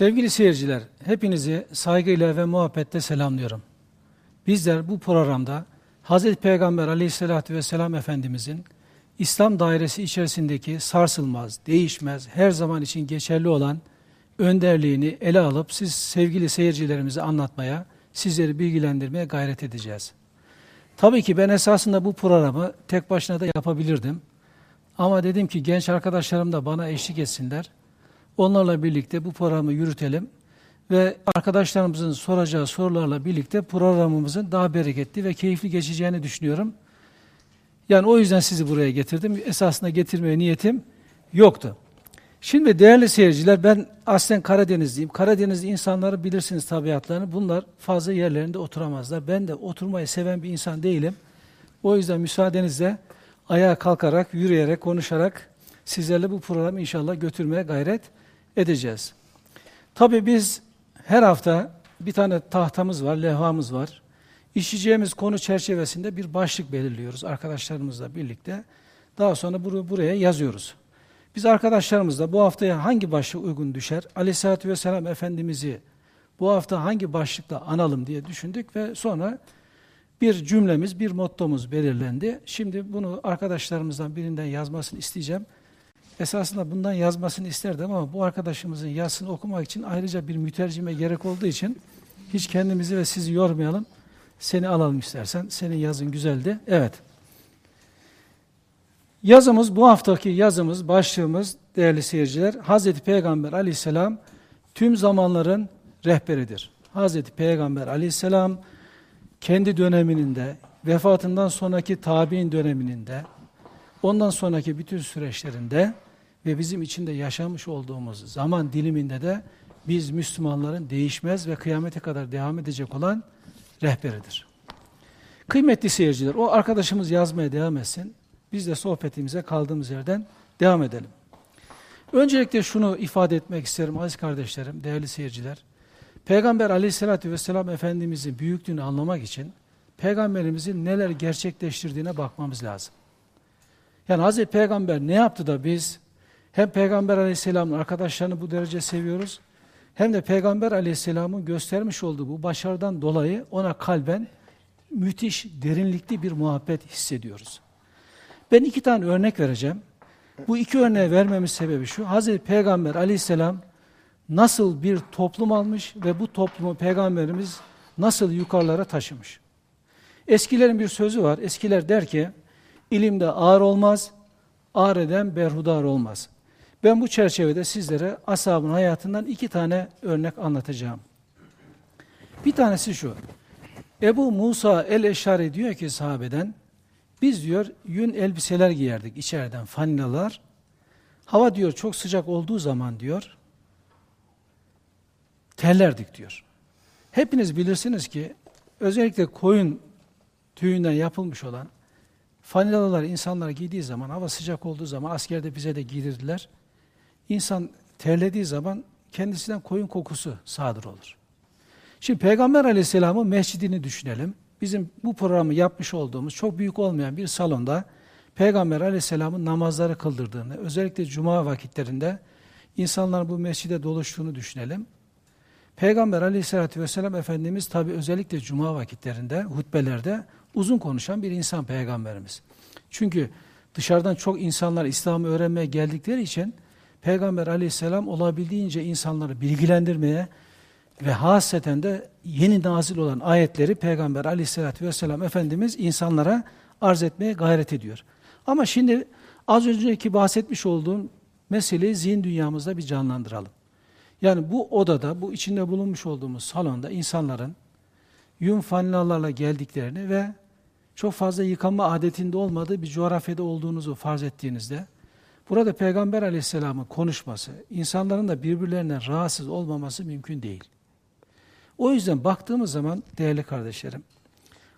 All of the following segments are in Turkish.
Sevgili seyirciler, hepinizi saygıyla ve muhabbetle selamlıyorum. Bizler bu programda Hz. Peygamber aleyhissalatü vesselam Efendimizin İslam dairesi içerisindeki sarsılmaz, değişmez, her zaman için geçerli olan önderliğini ele alıp siz sevgili seyircilerimize anlatmaya, sizleri bilgilendirmeye gayret edeceğiz. Tabii ki ben esasında bu programı tek başına da yapabilirdim. Ama dedim ki genç arkadaşlarım da bana eşlik etsinler. Onlarla birlikte bu programı yürütelim ve arkadaşlarımızın soracağı sorularla birlikte programımızın daha bereketli ve keyifli geçeceğini düşünüyorum. Yani o yüzden sizi buraya getirdim. Esasında getirmeye niyetim yoktu. Şimdi değerli seyirciler ben aslen Karadenizliyim. Karadenizli insanları bilirsiniz tabiatlarını. Bunlar fazla yerlerinde oturamazlar. Ben de oturmayı seven bir insan değilim. O yüzden müsaadenizle ayağa kalkarak, yürüyerek, konuşarak sizlerle bu programı inşallah götürmeye gayret edeceğiz. Tabii biz her hafta bir tane tahtamız var, levhamız var. İşleyeceğimiz konu çerçevesinde bir başlık belirliyoruz arkadaşlarımızla birlikte. Daha sonra bunu buraya yazıyoruz. Biz arkadaşlarımızla bu haftaya hangi başlık uygun düşer? Aleyhisselatü Vesselam Efendimiz'i bu hafta hangi başlıkla analım diye düşündük ve sonra bir cümlemiz, bir mottomuz belirlendi. Şimdi bunu arkadaşlarımızdan birinden yazmasını isteyeceğim. Esasında bundan yazmasını isterdim ama bu arkadaşımızın yazısını okumak için ayrıca bir mütercime gerek olduğu için hiç kendimizi ve sizi yormayalım. Seni alalım istersen. Senin yazın güzeldi. Evet. Yazımız, bu haftaki yazımız, başlığımız değerli seyirciler, Hazreti Peygamber aleyhisselam tüm zamanların rehberidir. Hazreti Peygamber aleyhisselam kendi döneminin de, vefatından sonraki tabi'in döneminin ondan sonraki bütün süreçlerinde ve bizim içinde yaşamış olduğumuz zaman diliminde de biz Müslümanların değişmez ve kıyamete kadar devam edecek olan rehberidir. Kıymetli seyirciler, o arkadaşımız yazmaya devam etsin. Biz de sohbetimize kaldığımız yerden devam edelim. Öncelikle şunu ifade etmek isterim aziz kardeşlerim, değerli seyirciler. Peygamber aleyhissalatü vesselam Efendimizin büyüklüğünü anlamak için Peygamberimizin neler gerçekleştirdiğine bakmamız lazım. Yani Hazreti Peygamber ne yaptı da biz hem Peygamber aleyhisselamın arkadaşlarını bu derece seviyoruz hem de Peygamber aleyhisselamın göstermiş olduğu bu başarıdan dolayı ona kalben müthiş, derinlikli bir muhabbet hissediyoruz. Ben iki tane örnek vereceğim. Bu iki örneği vermemin sebebi şu. Hazreti Peygamber aleyhisselam nasıl bir toplum almış ve bu toplumu Peygamberimiz nasıl yukarılara taşımış. Eskilerin bir sözü var. Eskiler der ki, ilimde ağır olmaz, ağır eden berhudar olmaz. Ben bu çerçevede sizlere ashabın hayatından iki tane örnek anlatacağım. Bir tanesi şu. Ebu Musa el-Eşari diyor ki sahabeden, biz diyor yün elbiseler giyerdik içeriden fanilalar. Hava diyor çok sıcak olduğu zaman diyor terlerdik diyor. Hepiniz bilirsiniz ki özellikle koyun tüyünden yapılmış olan fanilalar insanlar giydiği zaman hava sıcak olduğu zaman askerde bize de giydirdiler. İnsan terlediği zaman kendisinden koyun kokusu sadır olur. Şimdi Peygamber Aleyhisselam'ın mescidini düşünelim bizim bu programı yapmış olduğumuz çok büyük olmayan bir salonda Peygamber aleyhisselamın namazları kıldırdığını, özellikle cuma vakitlerinde insanlar bu mescide doluştuğunu düşünelim. Peygamber aleyhissalatü vesselam Efendimiz tabi özellikle cuma vakitlerinde, hutbelerde uzun konuşan bir insan peygamberimiz. Çünkü dışarıdan çok insanlar İslam'ı öğrenmeye geldikleri için Peygamber aleyhisselam olabildiğince insanları bilgilendirmeye, ve haseten de yeni nazil olan ayetleri Peygamber aleyhissalatü vesselam Efendimiz insanlara arz etmeye gayret ediyor. Ama şimdi az önceki bahsetmiş olduğum meseleyi zihin dünyamızda bir canlandıralım. Yani bu odada, bu içinde bulunmuş olduğumuz salonda insanların yün fanlalarla geldiklerini ve çok fazla yıkama adetinde olmadığı bir coğrafyada olduğunuzu farz ettiğinizde, burada Peygamber aleyhisselamın konuşması, insanların da birbirlerine rahatsız olmaması mümkün değil. O yüzden baktığımız zaman değerli kardeşlerim,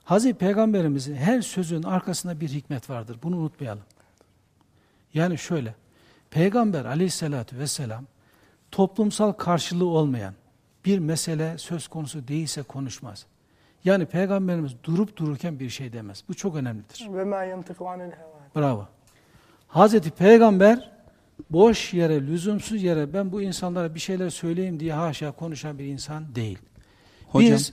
Hazreti Peygamberimizin her sözün arkasında bir hikmet vardır. Bunu unutmayalım. Yani şöyle, Peygamber aleyhissalatü vesselam toplumsal karşılığı olmayan bir mesele söz konusu değilse konuşmaz. Yani Peygamberimiz durup dururken bir şey demez. Bu çok önemlidir. Bravo. Hazreti Peygamber boş yere, lüzumsuz yere ben bu insanlara bir şeyler söyleyeyim diye haşa konuşan bir insan değil. Hocam, Biz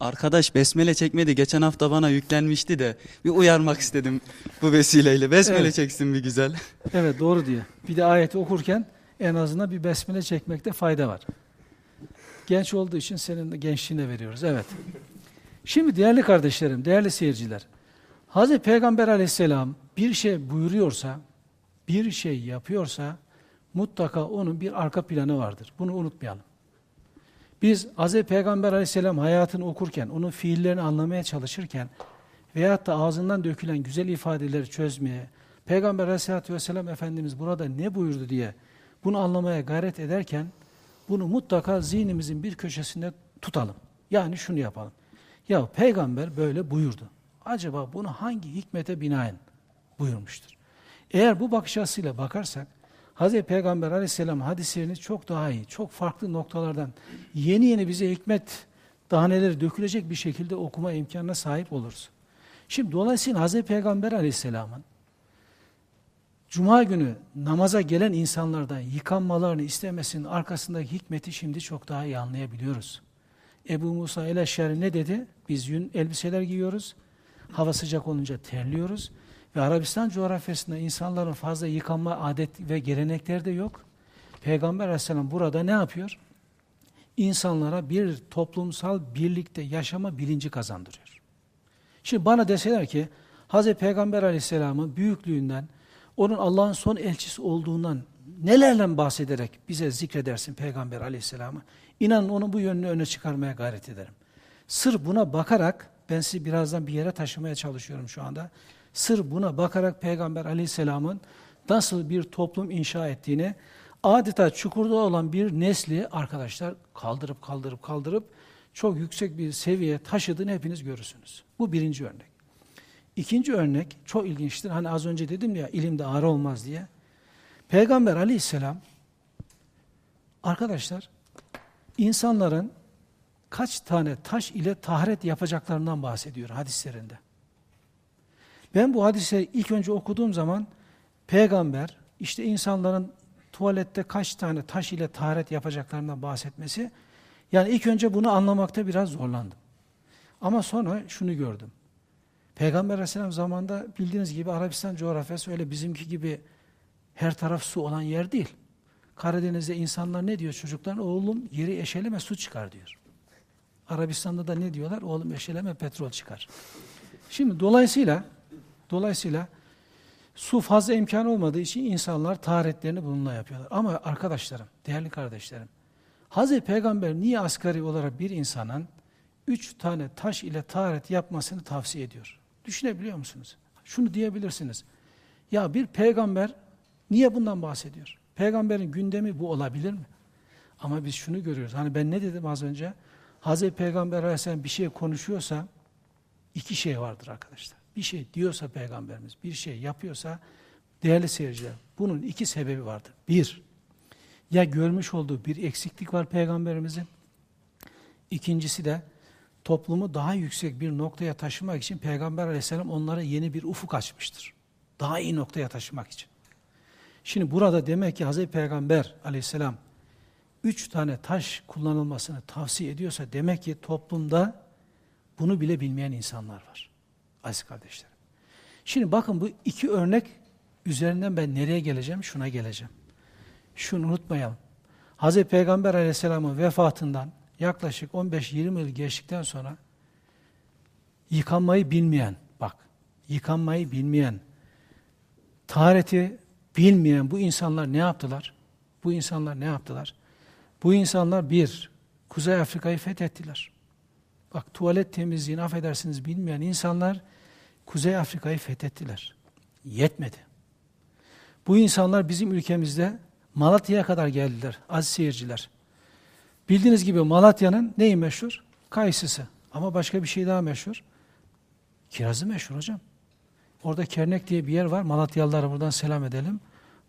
arkadaş besmele çekmedi. Geçen hafta bana yüklenmişti de bir uyarmak istedim bu vesileyle. Besmele Evet. çeksin bir güzel. Evet doğru diyor. Bir de ayeti okurken en azından bir besmele çekmekte fayda var. Genç olduğu için senin de gençliğine veriyoruz. Evet. Şimdi değerli kardeşlerim, değerli seyirciler. Hazreti Peygamber aleyhisselam bir şey buyuruyorsa, bir şey yapıyorsa mutlaka onun bir arka planı vardır. Bunu unutmayalım. Biz Hazreti Peygamber aleyhisselam hayatını okurken, onun fiillerini anlamaya çalışırken veyahut da ağzından dökülen güzel ifadeleri çözmeye, Peygamber aleyhissalatü vesselam Efendimiz burada ne buyurdu diye bunu anlamaya gayret ederken bunu mutlaka zihnimizin bir köşesinde tutalım. Yani şunu yapalım. Ya peygamber böyle buyurdu. Acaba bunu hangi hikmete binaen buyurmuştur? Eğer bu bakış açısıyla bakarsak Hz. Peygamber aleyhisselam hadislerini çok daha iyi, çok farklı noktalardan yeni yeni bize hikmet daneleri dökülecek bir şekilde okuma imkanına sahip oluruz. Şimdi dolayısıyla Hz. Peygamber aleyhisselamın Cuma günü namaza gelen insanlardan yıkanmalarını istemesinin arkasındaki hikmeti şimdi çok daha iyi anlayabiliyoruz. Ebu Musa el-Eşşari ne dedi? Biz yün elbiseler giyiyoruz. Hava sıcak olunca terliyoruz. Ve Arabistan coğrafyasında insanların fazla yıkanma adet ve gelenekleri de yok. Peygamber aleyhisselam burada ne yapıyor? İnsanlara bir toplumsal birlikte yaşama bilinci kazandırıyor. Şimdi bana deseler ki Hz. Peygamber aleyhisselamın büyüklüğünden, onun Allah'ın son elçisi olduğundan nelerle bahsederek bize zikredersin Peygamber aleyhisselamı. İnanın onu bu yönünü öne çıkarmaya gayret ederim. Sır buna bakarak, ben sizi birazdan bir yere taşımaya çalışıyorum şu anda. Sır buna bakarak Peygamber aleyhisselamın nasıl bir toplum inşa ettiğini, adeta çukurda olan bir nesli arkadaşlar kaldırıp kaldırıp kaldırıp çok yüksek bir seviyeye taşıdığını hepiniz görürsünüz. Bu birinci örnek. İkinci örnek çok ilginçtir. Hani az önce dedim ya ilimde ağır olmaz diye. Peygamber aleyhisselam arkadaşlar insanların kaç tane taş ile taharet yapacaklarından bahsediyor hadislerinde. Ben bu hadisleri ilk önce okuduğum zaman peygamber işte insanların tuvalette kaç tane taş ile taharet yapacaklarından bahsetmesi yani ilk önce bunu anlamakta biraz zorlandım. Ama sonra şunu gördüm. Peygamber Aleyhisselam zamanında bildiğiniz gibi Arabistan coğrafyası öyle bizimki gibi her taraf su olan yer değil. Karadeniz'de insanlar ne diyor çocuklar? Oğlum yeri eşeleme su çıkar diyor. Arabistan'da da ne diyorlar? Oğlum eşeleme petrol çıkar. Şimdi dolayısıyla dolayısıyla su fazla imkan olmadığı için insanlar taharetlerini bununla yapıyorlar. Ama arkadaşlarım, değerli kardeşlerim, Hazreti Peygamber niye asgari olarak bir insanın üç tane taş ile taharet yapmasını tavsiye ediyor? Düşünebiliyor musunuz? Şunu diyebilirsiniz. Ya bir peygamber niye bundan bahsediyor? Peygamberin gündemi bu olabilir mi? Ama biz şunu görüyoruz. Hani ben ne dedim az önce? Hazreti Peygamber Aleyhisselam bir şey konuşuyorsa iki şey vardır arkadaşlar. Bir şey diyorsa Peygamberimiz, bir şey yapıyorsa değerli seyirciler bunun iki sebebi vardır. Bir, ya görmüş olduğu bir eksiklik var Peygamberimizin. İkincisi de toplumu daha yüksek bir noktaya taşımak için Peygamber aleyhisselam onlara yeni bir ufuk açmıştır. Daha iyi noktaya taşımak için. Şimdi burada demek ki Hazreti Peygamber aleyhisselam üç tane taş kullanılmasını tavsiye ediyorsa demek ki toplumda bunu bile bilmeyen insanlar var. Aziz kardeşlerim. Şimdi bakın bu iki örnek üzerinden ben nereye geleceğim? Şuna geleceğim. Şunu unutmayalım. Hazreti Peygamber aleyhisselamın vefatından yaklaşık 15-20 yıl geçtikten sonra yıkanmayı bilmeyen, bak yıkanmayı bilmeyen, tahareti bilmeyen bu insanlar ne yaptılar? Bu insanlar ne yaptılar? Bu insanlar bir, Kuzey Afrika'yı fethettiler. Bak tuvalet temizliğini affedersiniz bilmeyen insanlar Kuzey Afrika'yı fethettiler. Yetmedi. Bu insanlar bizim ülkemizde Malatya'ya kadar geldiler aziz seyirciler. Bildiğiniz gibi Malatya'nın neyi meşhur? Kayısısı. Ama başka bir şey daha meşhur. Kirazı meşhur hocam. Orada Kernek diye bir yer var. Malatyalılara buradan selam edelim.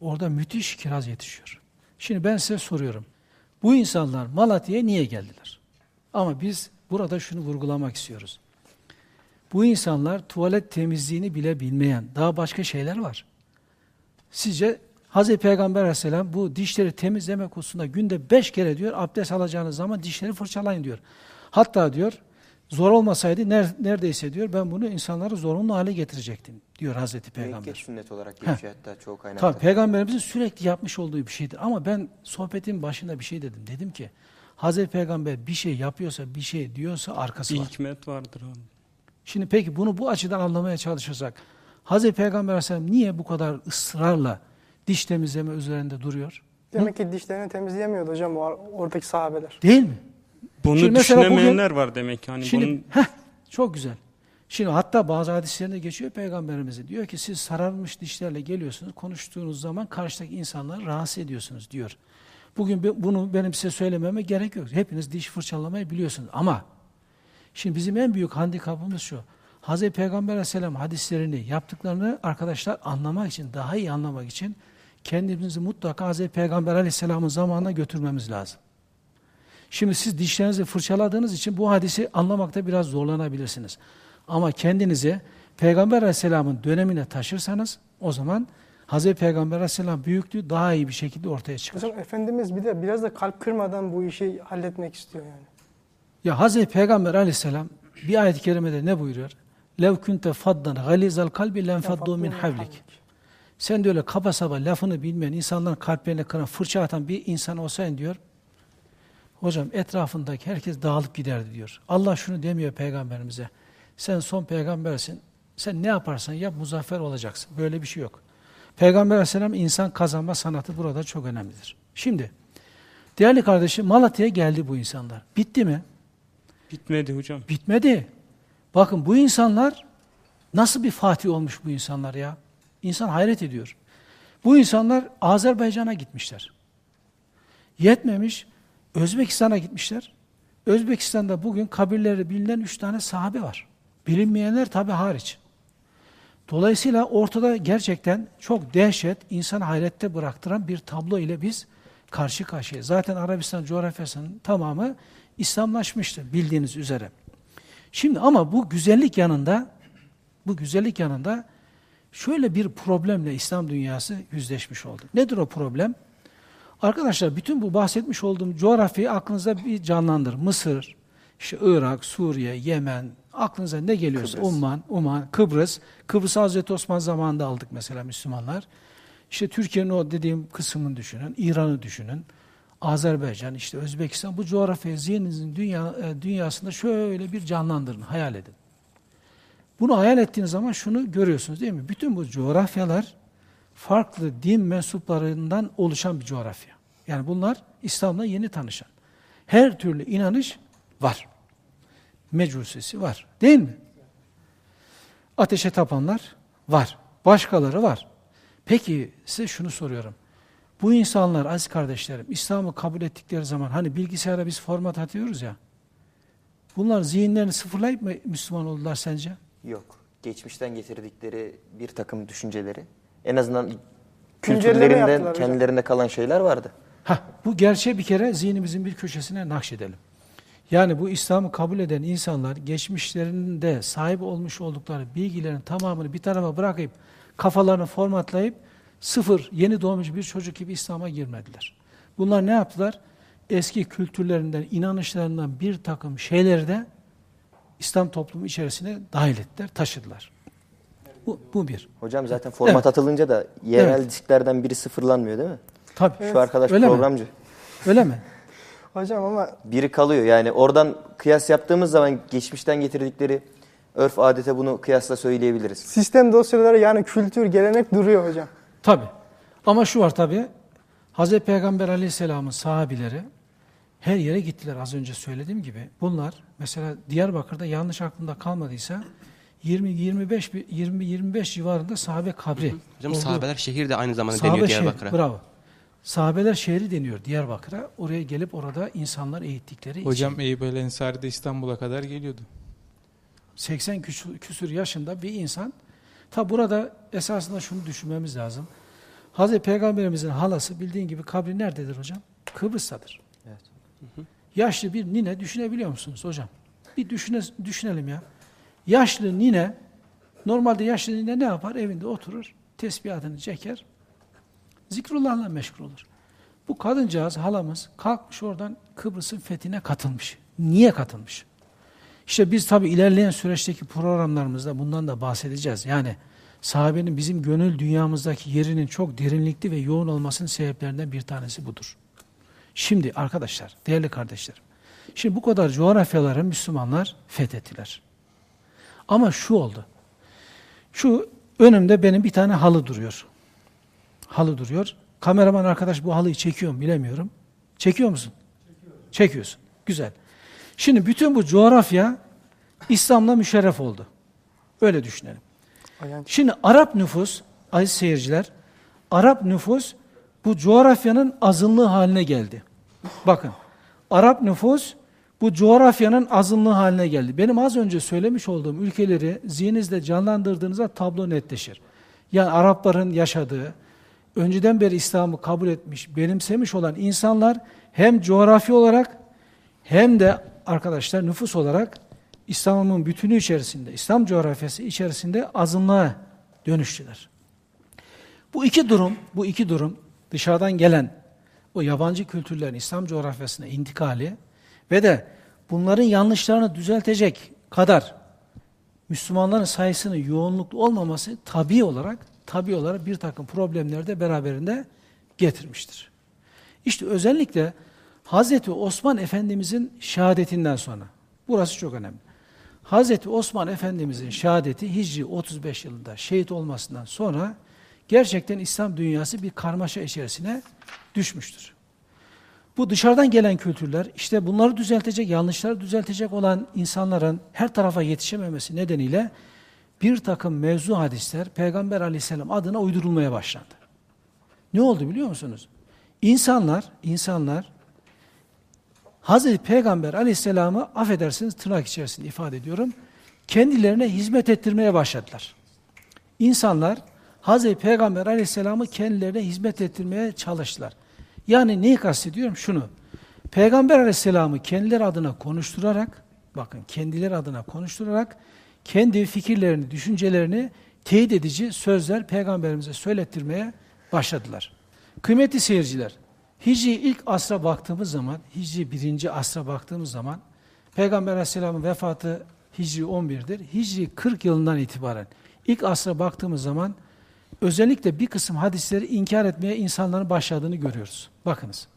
Orada müthiş kiraz yetişiyor. Şimdi ben size soruyorum. Bu insanlar Malatya'ya niye geldiler? Ama biz burada şunu vurgulamak istiyoruz. Bu insanlar tuvalet temizliğini bile bilmeyen, daha başka şeyler var. Sizce Hazreti Peygamber aleyhisselam bu dişleri temizleme konusunda günde beş kere diyor abdest alacağınız zaman dişleri fırçalayın diyor. Hatta diyor zor olmasaydı ner- neredeyse diyor ben bunu insanları zorunlu hale getirecektim diyor Hazreti Peygamber. Müekked sünnet olarak geçiyor hatta çoğu kaynakta. Tabii peygamberimizin sürekli yapmış olduğu bir şeydir. Ama ben sohbetin başında bir şey dedim. Dedim ki Hazreti Peygamber bir şey yapıyorsa, bir şey diyorsa arkası Bir var. hikmet vardır onun. Şimdi peki bunu bu açıdan anlamaya çalışırsak Hazreti Peygamber Aleyhisselam niye bu kadar ısrarla diş temizleme üzerinde duruyor? Demek ki dişlerini temizleyemiyordu hocam o oradaki sahabeler. Değil mi? Bunu Şimdi düşünemeyenler var demek ki. Hani Şimdi bunun heh, çok güzel. Şimdi hatta bazı hadislerinde geçiyor peygamberimizi. Diyor ki siz sararmış dişlerle geliyorsunuz. Konuştuğunuz zaman karşıdaki insanları rahatsız ediyorsunuz diyor. Bugün bunu benim size söylememe gerek yok. Hepiniz diş fırçalamayı biliyorsunuz. Ama şimdi bizim en büyük handikapımız şu. Hazreti Peygamber Aleyhisselam hadislerini, yaptıklarını arkadaşlar anlamak için, daha iyi anlamak için kendimizi mutlaka Hazreti Peygamber Aleyhisselam'ın zamanına götürmemiz lazım. Şimdi siz dişlerinizi fırçaladığınız için bu hadisi anlamakta biraz zorlanabilirsiniz. Ama kendinizi Peygamber Aleyhisselam'ın dönemine taşırsanız o zaman Hazreti Peygamber Aleyhisselam büyüklüğü daha iyi bir şekilde ortaya çıkar. Hocam Efendimiz bir de biraz da kalp kırmadan bu işi halletmek istiyor yani. Ya Hazreti Peygamber Aleyhisselam bir ayet-i kerimede ne buyuruyor? Lev kunte faddan galizal kalbi lenfaddu min havlik. Sen de öyle kaba saba lafını bilmeyen, insanların kalplerine kıran, fırça atan bir insan olsaydın diyor. Hocam etrafındaki herkes dağılıp giderdi diyor. Allah şunu demiyor peygamberimize. Sen son peygambersin. Sen ne yaparsan yap muzaffer olacaksın. Böyle bir şey yok. Peygamber aleyhisselam insan kazanma sanatı burada çok önemlidir. Şimdi değerli kardeşim Malatya'ya geldi bu insanlar. Bitti mi? Bitmedi hocam. Bitmedi. Bakın bu insanlar nasıl bir fatih olmuş bu insanlar ya? İnsan hayret ediyor. Bu insanlar Azerbaycan'a gitmişler. Yetmemiş, Özbekistan'a gitmişler. Özbekistan'da bugün kabirleri bilinen üç tane sahabe var. Bilinmeyenler tabi hariç. Dolayısıyla ortada gerçekten çok dehşet, insan hayrette bıraktıran bir tablo ile biz karşı karşıya. Zaten Arabistan coğrafyasının tamamı İslamlaşmıştır bildiğiniz üzere. Şimdi ama bu güzellik yanında, bu güzellik yanında şöyle bir problemle İslam dünyası yüzleşmiş oldu. Nedir o problem? Arkadaşlar bütün bu bahsetmiş olduğum coğrafyayı aklınızda bir canlandır. Mısır, işte Irak, Suriye, Yemen, aklınıza ne geliyorsa Kıbrıs. Uman, Kıbrıs. Kıbrıs Hazreti Osman zamanında aldık mesela Müslümanlar. İşte Türkiye'nin o dediğim kısmını düşünün, İran'ı düşünün, Azerbaycan, işte Özbekistan. Bu coğrafyayı zihninizin dünya, e, dünyasında şöyle bir canlandırın, hayal edin. Bunu hayal ettiğiniz zaman şunu görüyorsunuz değil mi? Bütün bu coğrafyalar farklı din mensuplarından oluşan bir coğrafya. Yani bunlar İslam'la yeni tanışan. Her türlü inanış var. Mecusisi var. Değil mi? Ateşe tapanlar var. Başkaları var. Peki size şunu soruyorum. Bu insanlar aziz kardeşlerim İslam'ı kabul ettikleri zaman hani bilgisayara biz format atıyoruz ya. Bunlar zihinlerini sıfırlayıp mı Müslüman oldular sence? Yok. Geçmişten getirdikleri bir takım düşünceleri en azından kültürlerinden yaptılar hocam. kendilerinde kalan şeyler vardı. Hah, bu gerçeği bir kere zihnimizin bir köşesine nakşedelim. Yani bu İslam'ı kabul eden insanlar geçmişlerinde sahip olmuş oldukları bilgilerin tamamını bir tarafa bırakıp kafalarını formatlayıp sıfır yeni doğmuş bir çocuk gibi İslam'a girmediler. Bunlar ne yaptılar? Eski kültürlerinden, inanışlarından bir takım şeyleri de İslam toplumu içerisine dahil ettiler, taşıdılar. Bu, bu bir. Hocam zaten format Evet. atılınca da yerel Evet. disklerden biri sıfırlanmıyor değil mi? Tabii. Şu arkadaş Öyle mi? programcı. Öyle mi? Hocam ama Biri kalıyor yani oradan kıyas yaptığımız zaman geçmişten getirdikleri örf adete bunu kıyasla söyleyebiliriz. sistem dosyaları yani kültür, gelenek duruyor hocam. Tabi. Ama şu var tabi. Hazreti Peygamber Aleyhisselam'ın sahabileri her yere gittiler az önce söylediğim gibi. Bunlar mesela Diyarbakır'da yanlış aklımda kalmadıysa 20 25 bir- 20 25 civarında sahabe kabri. Hocam oldu. sahabeler şehir de aynı zamanda Sahabe deniyor şehri, Diyarbakır'a. Bravo. Sahabeler şehri deniyor Diyarbakır'a. Oraya gelip orada insanlar eğittikleri Hocam için. Eyüp El Ensari de İstanbul'a kadar geliyordu. 80 küsür, küsür yaşında bir insan. Ta burada esasında şunu düşünmemiz lazım. Hazreti Peygamberimizin halası bildiğin gibi kabri nerededir hocam? Kıbrıs'tadır. Evet. Yaşlı bir nine düşünebiliyor musunuz hocam? Bir düşüne, düşünelim ya. Yaşlı nine, normalde yaşlı nine ne yapar? Evinde oturur, tesbihatını çeker, Zikrullah'la meşgul olur. Bu kadıncağız halamız kalkmış oradan Kıbrıs'ın fethine katılmış. Niye katılmış? İşte biz tabi ilerleyen süreçteki programlarımızda bundan da bahsedeceğiz. Yani sahabenin bizim gönül dünyamızdaki yerinin çok derinlikli ve yoğun olmasının sebeplerinden bir tanesi budur. Şimdi arkadaşlar, değerli kardeşlerim, şimdi bu kadar coğrafyaları Müslümanlar fethettiler. Ama şu oldu. Şu önümde benim bir tane halı duruyor. Halı duruyor. Kameraman arkadaş bu halıyı çekiyor mu bilemiyorum. Çekiyor musun? Çekiyorsun. Güzel. Şimdi bütün bu coğrafya İslam'la müşerref oldu. Öyle düşünelim. Şimdi Arap nüfus, aziz seyirciler, Arap nüfus bu coğrafyanın azınlığı haline geldi. Bakın, Arap nüfus bu coğrafyanın azınlığı haline geldi. Benim az önce söylemiş olduğum ülkeleri zihninizde canlandırdığınızda tablo netleşir. Yani Arapların yaşadığı, önceden beri İslam'ı kabul etmiş, benimsemiş olan insanlar hem coğrafi olarak hem de arkadaşlar nüfus olarak İslam'ın bütünü içerisinde, İslam coğrafyası içerisinde azınlığa dönüştüler. Bu iki durum, bu iki durum dışarıdan gelen o yabancı kültürlerin İslam coğrafyasına intikali ve de bunların yanlışlarını düzeltecek kadar Müslümanların sayısının yoğunluklu olmaması tabi olarak tabi olarak bir takım problemleri de beraberinde getirmiştir. İşte özellikle Hazreti Osman Efendimizin şehadetinden sonra, burası çok önemli. Hazreti Osman Efendimizin şehadeti Hicri 35 yılında şehit olmasından sonra gerçekten İslam dünyası bir karmaşa içerisine düşmüştür. Bu dışarıdan gelen kültürler işte bunları düzeltecek, yanlışları düzeltecek olan insanların her tarafa yetişememesi nedeniyle bir takım mevzu hadisler Peygamber aleyhisselam adına uydurulmaya başlandı. Ne oldu biliyor musunuz? İnsanlar, insanlar Hazreti Peygamber aleyhisselamı affedersiniz tırnak içerisinde ifade ediyorum. Kendilerine hizmet ettirmeye başladılar. İnsanlar Hazreti Peygamber aleyhisselamı kendilerine hizmet ettirmeye çalıştılar. Yani neyi kastediyorum? Şunu. Peygamber aleyhisselamı kendileri adına konuşturarak, bakın kendileri adına konuşturarak, kendi fikirlerini, düşüncelerini teyit edici sözler peygamberimize söylettirmeye başladılar. Kıymetli seyirciler, Hicri ilk asra baktığımız zaman, Hicri birinci asra baktığımız zaman, Peygamber Aleyhisselam'ın vefatı Hicri 11'dir. Hicri 40 yılından itibaren ilk asra baktığımız zaman özellikle bir kısım hadisleri inkar etmeye insanların başladığını görüyoruz. Bakınız.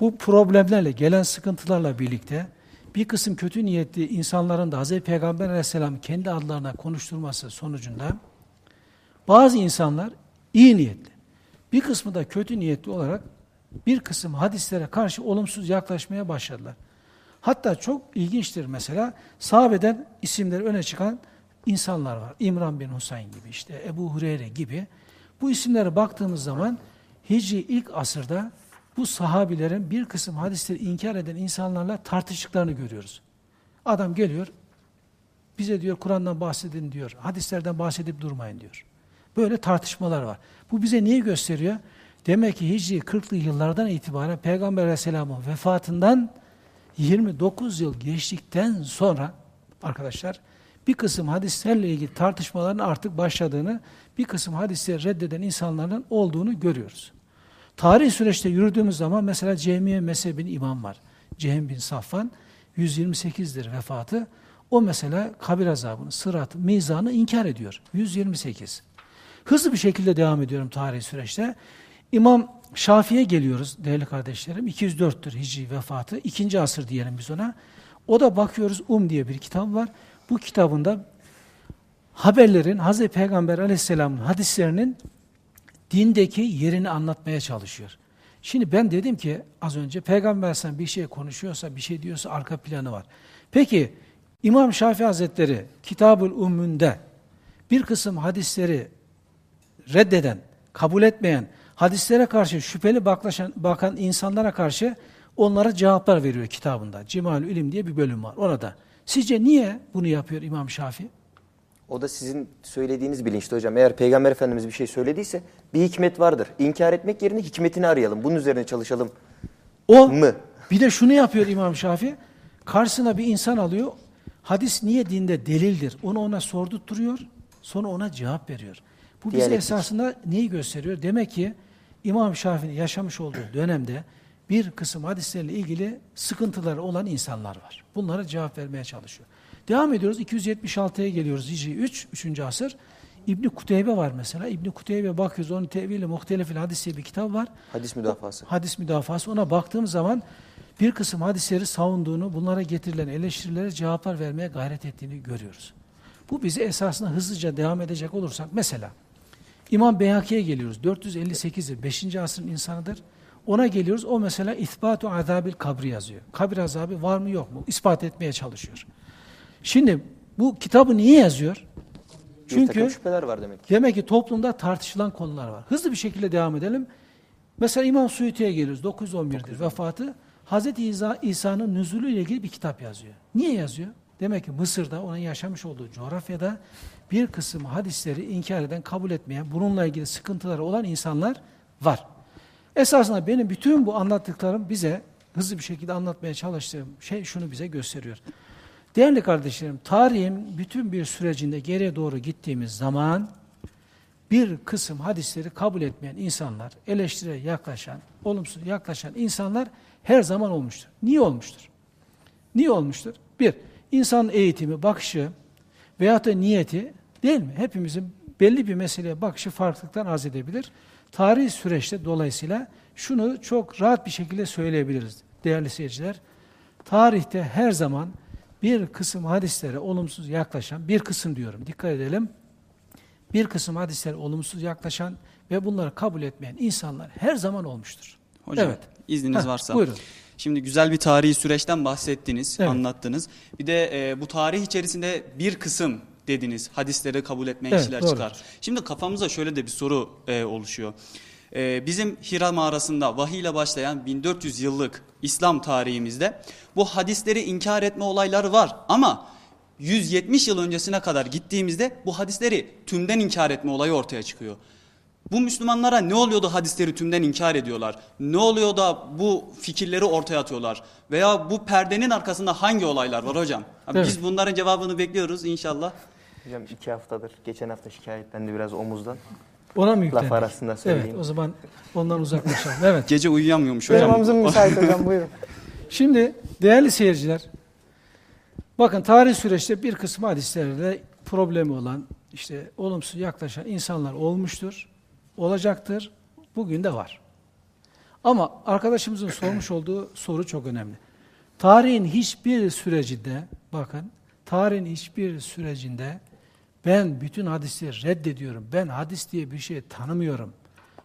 Bu problemlerle, gelen sıkıntılarla birlikte bir kısım kötü niyetli insanların da Hz. Peygamber Aleyhisselam kendi adlarına konuşturması sonucunda bazı insanlar iyi niyetli, bir kısmı da kötü niyetli olarak bir kısım hadislere karşı olumsuz yaklaşmaya başladılar. Hatta çok ilginçtir mesela sahabeden isimleri öne çıkan insanlar var. İmran bin Husayn gibi işte Ebu Hureyre gibi. Bu isimlere baktığımız zaman Hicri ilk asırda bu sahabilerin bir kısım hadisleri inkar eden insanlarla tartıştıklarını görüyoruz. Adam geliyor, bize diyor Kur'an'dan bahsedin diyor, hadislerden bahsedip durmayın diyor. Böyle tartışmalar var. Bu bize neyi gösteriyor? Demek ki Hicri 40'lı yıllardan itibaren Peygamber Aleyhisselam'ın vefatından 29 yıl geçtikten sonra arkadaşlar bir kısım hadislerle ilgili tartışmaların artık başladığını, bir kısım hadisleri reddeden insanların olduğunu görüyoruz. Tarih süreçte yürüdüğümüz zaman mesela Cemiye mezhebin imam var. Cehem bin Safvan 128'dir vefatı. O mesela kabir azabını, sırat, mizanı inkar ediyor. 128. Hızlı bir şekilde devam ediyorum tarih süreçte. İmam Şafii'ye geliyoruz değerli kardeşlerim. 204'tür Hicri vefatı. ikinci asır diyelim biz ona. O da bakıyoruz Um diye bir kitap var. Bu kitabında haberlerin Hz. Peygamber aleyhisselamın hadislerinin dindeki yerini anlatmaya çalışıyor. Şimdi ben dedim ki az önce Peygamber aleyhisselam bir şey konuşuyorsa, bir şey diyorsa arka planı var. Peki İmam Şafii Hazretleri Kitabül Ummünde bir kısım hadisleri reddeden, kabul etmeyen, hadislere karşı şüpheli baklaşan, bakan insanlara karşı onlara cevaplar veriyor kitabında. Cimal İlim diye bir bölüm var orada. Sizce niye bunu yapıyor İmam Şafii? O da sizin söylediğiniz bilinçli hocam. Eğer Peygamber Efendimiz bir şey söylediyse bir hikmet vardır. İnkar etmek yerine hikmetini arayalım. Bunun üzerine çalışalım O mı? bir de şunu yapıyor İmam Şafii. Karşısına bir insan alıyor. Hadis niye dinde delildir? Onu ona sordurtturuyor. Sonra ona cevap veriyor. Bu bize Diyalektik. esasında neyi gösteriyor? Demek ki İmam Şafii'nin yaşamış olduğu dönemde bir kısım hadislerle ilgili sıkıntıları olan insanlar var. Bunlara cevap vermeye çalışıyor. Devam ediyoruz. 276'ya geliyoruz. Hicri 3, 3. asır. İbni Kuteybe var mesela. İbni Kuteybe bakıyoruz. Onun tevili muhtelefil hadis diye bir kitap var. Hadis müdafası. Hadis müdafası. Ona baktığım zaman bir kısım hadisleri savunduğunu, bunlara getirilen eleştirilere cevaplar vermeye gayret ettiğini görüyoruz. Bu bizi esasında hızlıca devam edecek olursak mesela İmam Beyhaki'ye geliyoruz. 458'dir. 5. asrın insanıdır. Ona geliyoruz. O mesela İthbatu azabil kabri yazıyor. Kabir azabı var mı yok mu? İspat etmeye çalışıyor. Şimdi bu kitabı niye yazıyor? Çünkü şüpheler var demek ki. demek ki toplumda tartışılan konular var. Hızlı bir şekilde devam edelim. Mesela İmam Suyuti'ye geliyoruz. 911'dir vefatı. Hazreti İsa, İsa'nın nüzulü ile ilgili bir kitap yazıyor. Niye yazıyor? Demek ki Mısır'da onun yaşamış olduğu coğrafyada bir kısım hadisleri inkar eden, kabul etmeyen, bununla ilgili sıkıntıları olan insanlar var. Esasında benim bütün bu anlattıklarım bize hızlı bir şekilde anlatmaya çalıştığım şey şunu bize gösteriyor. Değerli kardeşlerim, tarihin bütün bir sürecinde geriye doğru gittiğimiz zaman bir kısım hadisleri kabul etmeyen insanlar, eleştiriye yaklaşan, olumsuz yaklaşan insanlar her zaman olmuştur. Niye olmuştur? Niye olmuştur? Bir, insanın eğitimi, bakışı veyahut da niyeti değil mi? Hepimizin belli bir meseleye bakışı farklılıktan arz edebilir. Tarihi süreçte dolayısıyla şunu çok rahat bir şekilde söyleyebiliriz değerli seyirciler. Tarihte her zaman bir kısım hadislere olumsuz yaklaşan, bir kısım diyorum dikkat edelim, bir kısım hadislere olumsuz yaklaşan ve bunları kabul etmeyen insanlar her zaman olmuştur. Hocam Evet. izniniz Heh, varsa. Buyurun. Şimdi güzel bir tarihi süreçten bahsettiniz, Evet. anlattınız. Bir de e, bu tarih içerisinde bir kısım dediniz hadisleri kabul etmeyen Evet, kişiler doğrudur. çıkar. Şimdi kafamıza şöyle de bir soru e, oluşuyor. E, bizim Hira mağarasında vahiy ile başlayan 1400 yıllık İslam tarihimizde bu hadisleri inkar etme olayları var ama 170 yıl öncesine kadar gittiğimizde bu hadisleri tümden inkar etme olayı ortaya çıkıyor. Bu Müslümanlara ne oluyordu hadisleri tümden inkar ediyorlar? Ne oluyor da bu fikirleri ortaya atıyorlar? Veya bu perdenin arkasında hangi olaylar var hocam? Abi Evet. Biz bunların cevabını bekliyoruz inşallah. Hocam iki haftadır, geçen hafta şikayetlendi biraz omuzdan. Ona mı yüklendik? Laf arasında söyleyeyim. Evet, o zaman ondan uzaklaşalım. Evet. Gece uyuyamıyormuş hocam. Devamımızın müsait hocam buyurun. Şimdi değerli seyirciler, bakın tarih süreçte bir kısım hadislerde problemi olan, işte olumsuz yaklaşan insanlar olmuştur, olacaktır, bugün de var. Ama arkadaşımızın sormuş olduğu soru çok önemli. Tarihin hiçbir sürecinde, bakın, tarihin hiçbir sürecinde ben bütün hadisleri reddediyorum, ben hadis diye bir şey tanımıyorum,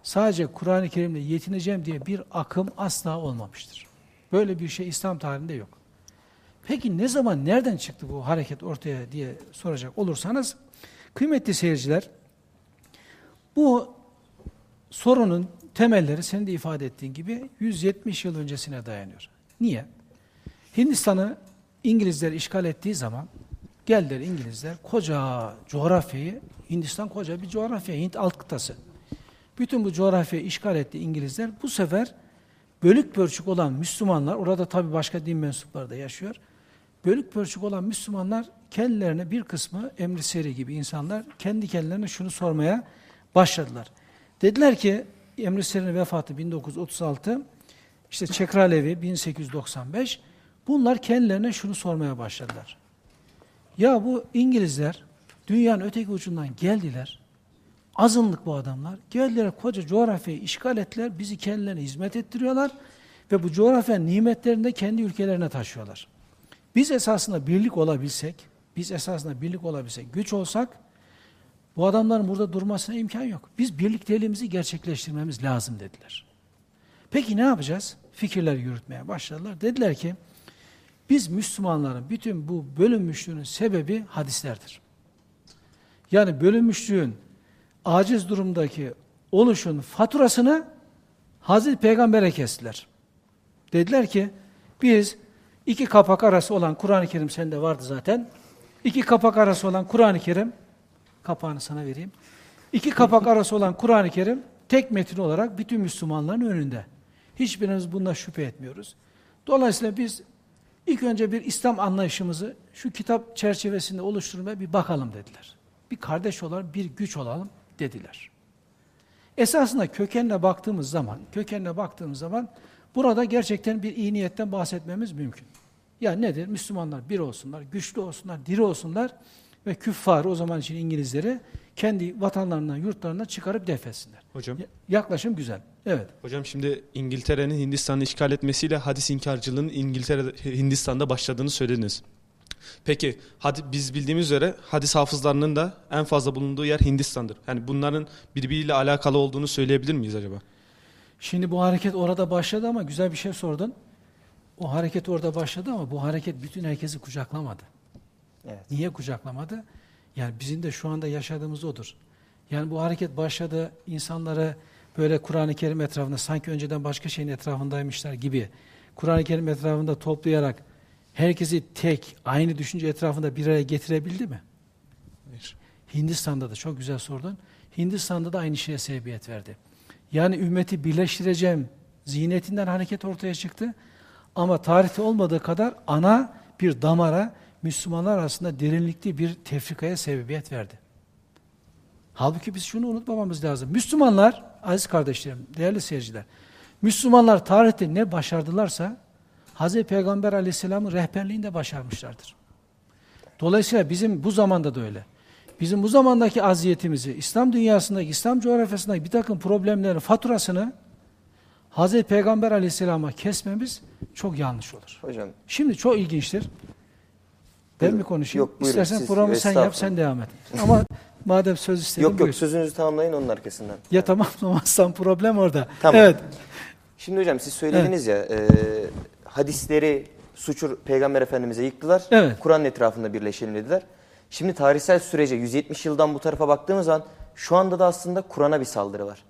sadece Kur'an-ı Kerim'le yetineceğim diye bir akım asla olmamıştır. Böyle bir şey İslam tarihinde yok. Peki ne zaman, nereden çıktı bu hareket ortaya diye soracak olursanız, kıymetli seyirciler, bu sorunun temelleri senin de ifade ettiğin gibi 170 yıl öncesine dayanıyor. Niye? Hindistan'ı İngilizler işgal ettiği zaman geldiler İngilizler koca coğrafyayı, Hindistan koca bir coğrafya, Hint alt kıtası. Bütün bu coğrafyayı işgal etti İngilizler. Bu sefer bölük pörçük olan Müslümanlar, orada tabii başka din mensupları da yaşıyor. Bölük pörçük olan Müslümanlar kendilerine bir kısmı Emri Seri gibi insanlar kendi kendilerine şunu sormaya başladılar. Dediler ki Emri Seri'nin vefatı 1936, işte Çekralevi 1895, bunlar kendilerine şunu sormaya başladılar. Ya bu İngilizler dünyanın öteki ucundan geldiler, azınlık bu adamlar, geldiler koca coğrafyayı işgal ettiler, bizi kendilerine hizmet ettiriyorlar ve bu coğrafya nimetlerini de kendi ülkelerine taşıyorlar. Biz esasında birlik olabilsek, biz esasında birlik olabilsek, güç olsak, bu adamların burada durmasına imkan yok. Biz birlikteliğimizi gerçekleştirmemiz lazım dediler. Peki ne yapacağız? Fikirler yürütmeye başladılar. Dediler ki, biz Müslümanların bütün bu bölünmüşlüğünün sebebi hadislerdir. Yani bölünmüşlüğün aciz durumdaki oluşun faturasını Hazreti Peygamber'e kestiler. Dediler ki, biz iki kapak arası olan Kur'an-ı Kerim sende vardı zaten. İki kapak arası olan Kur'an-ı Kerim, kapağını sana vereyim. İki kapak arası olan Kur'an-ı Kerim tek metin olarak bütün Müslümanların önünde. Hiçbirimiz bunda şüphe etmiyoruz. Dolayısıyla biz ilk önce bir İslam anlayışımızı şu kitap çerçevesinde oluşturmaya bir bakalım dediler. Bir kardeş olalım, bir güç olalım dediler. Esasında kökenine baktığımız zaman, kökenine baktığımız zaman burada gerçekten bir iyi niyetten bahsetmemiz mümkün. Yani nedir? Müslümanlar bir olsunlar, güçlü olsunlar, diri olsunlar ve küffar o zaman için İngilizleri kendi vatanlarından, yurtlarından çıkarıp defetsinler. Hocam. Ya- Yaklaşım güzel. Evet. Hocam şimdi İngiltere'nin Hindistan'ı işgal etmesiyle hadis inkarcılığının İngiltere Hindistan'da başladığını söylediniz. Peki hadi biz bildiğimiz üzere hadis hafızlarının da en fazla bulunduğu yer Hindistan'dır. Yani bunların birbiriyle alakalı olduğunu söyleyebilir miyiz acaba? Şimdi bu hareket orada başladı ama güzel bir şey sordun. O hareket orada başladı ama bu hareket bütün herkesi kucaklamadı. Evet. Niye kucaklamadı? Yani bizim de şu anda yaşadığımız odur. Yani bu hareket başladı, insanları böyle Kur'an-ı Kerim etrafında sanki önceden başka şeyin etrafındaymışlar gibi Kur'an-ı Kerim etrafında toplayarak herkesi tek, aynı düşünce etrafında bir araya getirebildi mi? Hayır. Hindistan'da da çok güzel sordun. Hindistan'da da aynı şeye sebebiyet verdi. Yani ümmeti birleştireceğim zihniyetinden hareket ortaya çıktı. Ama tarihte olmadığı kadar ana bir damara Müslümanlar arasında derinlikli bir tefrikaya sebebiyet verdi. Halbuki biz şunu unutmamamız lazım. Müslümanlar, aziz kardeşlerim, değerli seyirciler, Müslümanlar tarihte ne başardılarsa Hz. Peygamber aleyhisselamın rehberliğinde başarmışlardır. Dolayısıyla bizim bu zamanda da öyle. Bizim bu zamandaki aziyetimizi, İslam dünyasındaki, İslam coğrafyasındaki bir takım problemlerin faturasını Hz. Peygamber aleyhisselama kesmemiz çok yanlış olur. Hocam Şimdi çok ilginçtir. Ben mi konuşayım? Yok, buyurun. İstersen Siz- programı sen yap, sen devam et. Ama madem söz istedin yok yok buyur. sözünüzü tamamlayın onun arkasından. Ya tamamlamazsan problem orada. Tamam. Evet. Şimdi hocam siz söylediniz ya e, hadisleri suçur Peygamber Efendimiz'e yıktılar. Evet. Kur'an'ın etrafında birleşelim dediler. Şimdi tarihsel sürece 170 yıldan bu tarafa baktığımız zaman şu anda da aslında Kur'an'a bir saldırı var.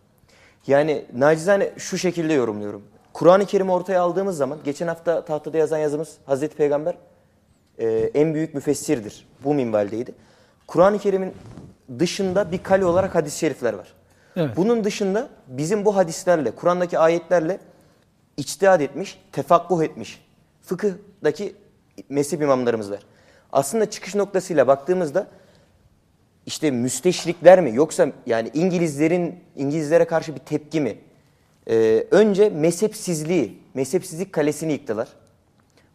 Yani nacizane şu şekilde yorumluyorum. Kur'an-ı Kerim'i ortaya aldığımız zaman geçen hafta tahtada yazan yazımız Hazreti Peygamber e, en büyük müfessirdir. Bu minvaldeydi. Kur'an-ı Kerim'in dışında bir kale olarak hadis-i şerifler var. Evet. Bunun dışında bizim bu hadislerle, Kur'an'daki ayetlerle içtihat etmiş, tefakkuh etmiş fıkıhdaki mezhep imamlarımız var. Aslında çıkış noktasıyla baktığımızda işte müsteşrikler mi yoksa yani İngilizlerin İngilizlere karşı bir tepki mi? Ee, önce mezhepsizliği, mezhepsizlik kalesini yıktılar.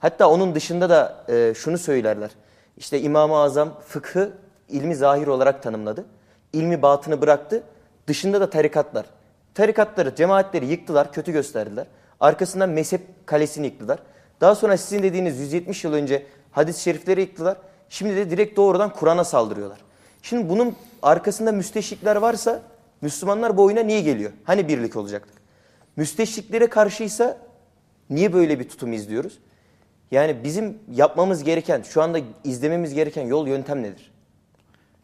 Hatta onun dışında da e, şunu söylerler. İşte İmam-ı Azam fıkhı ilmi zahir olarak tanımladı. İlmi batını bıraktı. Dışında da tarikatlar. Tarikatları, cemaatleri yıktılar, kötü gösterdiler. Arkasından mezhep kalesini yıktılar. Daha sonra sizin dediğiniz 170 yıl önce hadis-i şerifleri yıktılar. Şimdi de direkt doğrudan Kur'an'a saldırıyorlar. Şimdi bunun arkasında müsteşrikler varsa Müslümanlar bu oyuna niye geliyor? Hani birlik olacaktık? Müsteşriklere karşıysa niye böyle bir tutum izliyoruz? Yani bizim yapmamız gereken, şu anda izlememiz gereken yol yöntem nedir?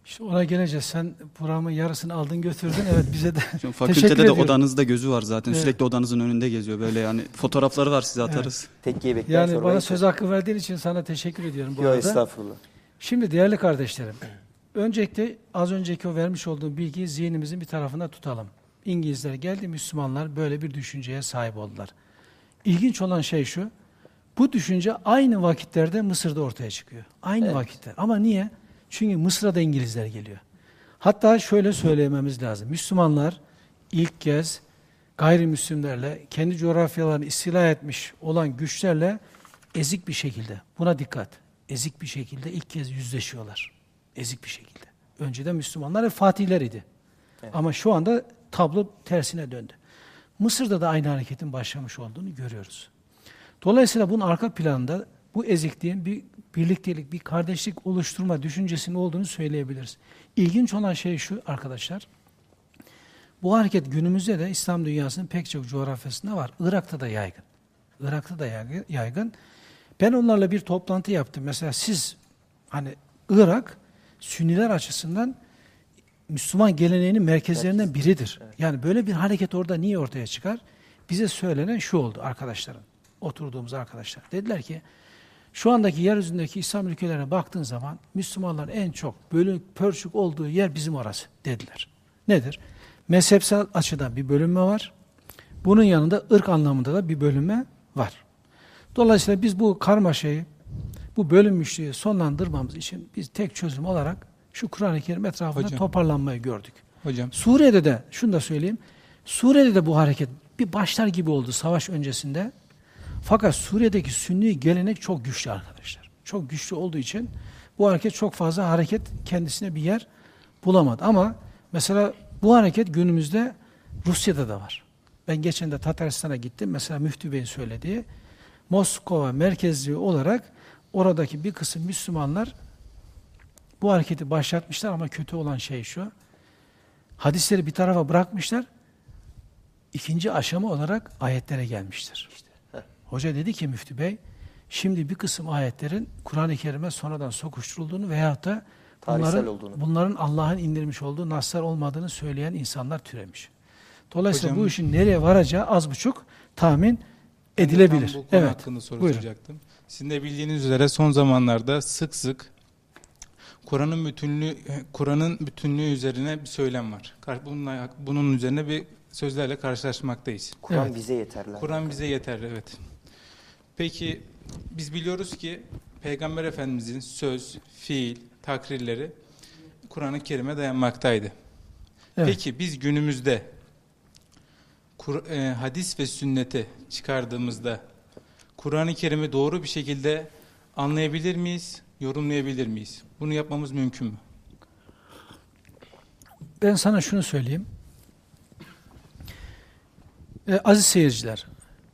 İşte ona geleceğiz. Sen programın yarısını aldın götürdün. Evet bize de teşekkür fakültede de ediyorum. odanızda gözü var zaten. Evet. Sürekli odanızın önünde geziyor böyle yani. Fotoğrafları var size atarız. Tekkiye bekleyen Yani bana söz hakkı verdiğin için sana teşekkür ediyorum bu Yok arada. estağfurullah. Şimdi değerli kardeşlerim, öncelikle az önceki o vermiş olduğum bilgiyi zihnimizin bir tarafında tutalım. İngilizler geldi, Müslümanlar böyle bir düşünceye sahip oldular. İlginç olan şey şu, bu düşünce aynı vakitlerde Mısır'da ortaya çıkıyor. Aynı Evet. vakitler. Ama niye? Çünkü Mısır'a da İngilizler geliyor. Hatta şöyle söylememiz lazım. Müslümanlar ilk kez gayrimüslimlerle, kendi coğrafyalarını istila etmiş olan güçlerle ezik bir şekilde, buna dikkat, ezik bir şekilde ilk kez yüzleşiyorlar. Ezik bir şekilde. Önceden Müslümanlar hep fatihler idi. Ama şu anda tablo tersine döndü. Mısır'da da aynı hareketin başlamış olduğunu görüyoruz. Dolayısıyla bunun arka planında bu ezikliğin bir birliktelik, bir kardeşlik oluşturma düşüncesinin olduğunu söyleyebiliriz. İlginç olan şey şu arkadaşlar. Bu hareket günümüzde de İslam dünyasının pek çok coğrafyasında var. Irak'ta da yaygın. Irak'ta da yaygın-. Ben onlarla bir toplantı yaptım. Mesela siz hani Irak Sünniler açısından Müslüman geleneğinin merkezlerinden biridir. Yani böyle bir hareket orada niye ortaya çıkar? Bize söylenen şu oldu arkadaşların. Oturduğumuz arkadaşlar. Dediler ki şu andaki yeryüzündeki İslam ülkelerine baktığın zaman Müslümanların en çok bölük pörçük olduğu yer bizim orası dediler. Nedir? Mezhepsel açıdan bir bölünme var. Bunun yanında ırk anlamında da bir bölünme var. Dolayısıyla biz bu karmaşayı, bu bölünmüşlüğü sonlandırmamız için biz tek çözüm olarak şu Kur'an-ı Kerim etrafında Hocam. toparlanmayı gördük. Hocam Suriye'de de şunu da söyleyeyim. Suriye'de de bu hareket bir başlar gibi oldu savaş öncesinde. Fakat Suriye'deki sünni gelenek çok güçlü arkadaşlar. Çok güçlü olduğu için bu hareket çok fazla hareket kendisine bir yer bulamadı. Ama mesela bu hareket günümüzde Rusya'da da var. Ben geçen de Tataristan'a gittim. Mesela Müftü Bey'in söylediği Moskova merkezli olarak oradaki bir kısım Müslümanlar bu hareketi başlatmışlar ama kötü olan şey şu. Hadisleri bir tarafa bırakmışlar. İkinci aşama olarak ayetlere gelmiştir. Hoca dedi ki Müftü Bey, şimdi bir kısım ayetlerin Kur'an-ı Kerim'e sonradan sokuşturulduğunu veyahut da bunların, olduğunu. bunların Allah'ın indirmiş olduğu naslar olmadığını söyleyen insanlar türemiş. Dolayısıyla Hocam- bu işin nereye varacağı az buçuk tahmin edilebilir. Tam bu konu Evet. hakkında soru Buyurun. soracaktım. Sizin de bildiğiniz üzere son zamanlarda sık sık Kur'an'ın bütünlüğü Kur'an'ın bütünlüğü üzerine bir söylem var. Bununla, bunun üzerine bir sözlerle karşılaşmaktayız. Kur'an Evet. bize yeterli. Kur'an bize yeter, evet. Peki biz biliyoruz ki Peygamber Efendimizin söz, fiil, takrirleri Kur'an-ı Kerim'e dayanmaktaydı. Evet. Peki biz günümüzde Kur- e, hadis ve sünneti çıkardığımızda Kur'an-ı Kerim'i doğru bir şekilde anlayabilir miyiz, yorumlayabilir miyiz? Bunu yapmamız mümkün mü? Ben sana şunu söyleyeyim. Ee, aziz seyirciler,